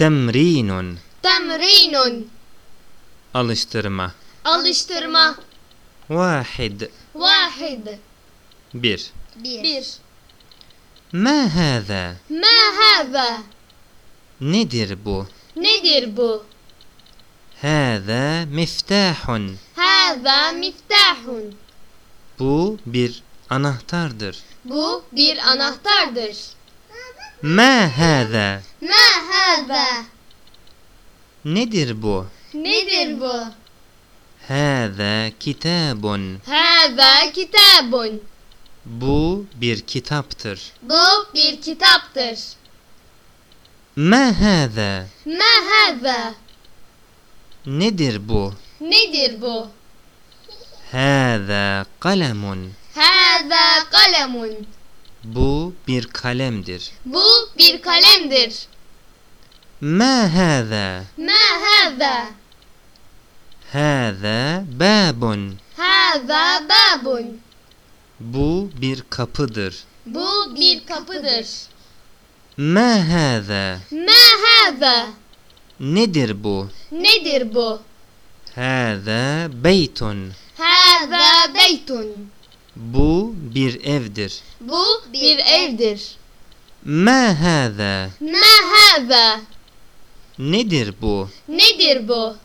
Temrinun. Temrinun. Alıştırma. Alıştırma. Vahid. Vahid. Bir. Bir. Ma hâzâ? Ma hâzâ. Nedir bu? Nedir bu? Hâzâ miftahun. Hâzâ miftahun. Bu bir anahtardır. Bu bir anahtardır. Ma hâzâ? Hâzâ. Nedir bu? Nedir bu? Hâzâ kitabun. Hâzâ kitabun. Bu bir kitaptır. Bu bir kitaptır. Ma hâzâ? Ma hâzâ. Nedir bu? Nedir bu? Hâzâ kalemun. Hâzâ kalemun. Bu bir kalemdir. Bu bir kalemdir. Ma hâzâ? Ma hâzâ. Hâzâ bâbun. Hâzâ babun. Bu bir kapıdır. Bu bir kapıdır. Ma hâzâ? Ma hâzâ. Nedir bu? Nedir bu? Hâzâ beytun. Hâzâ beytun. Bu bir evdir. Bu bir evdir. Ma hâzâ? Ma hâzâ. Nedir bu? Nedir bu?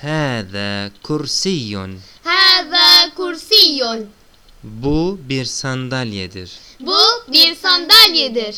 Hâzâ kursiyun. Hâzâ kursiyun. Bu bir sandalyedir. Bu bir sandalyedir.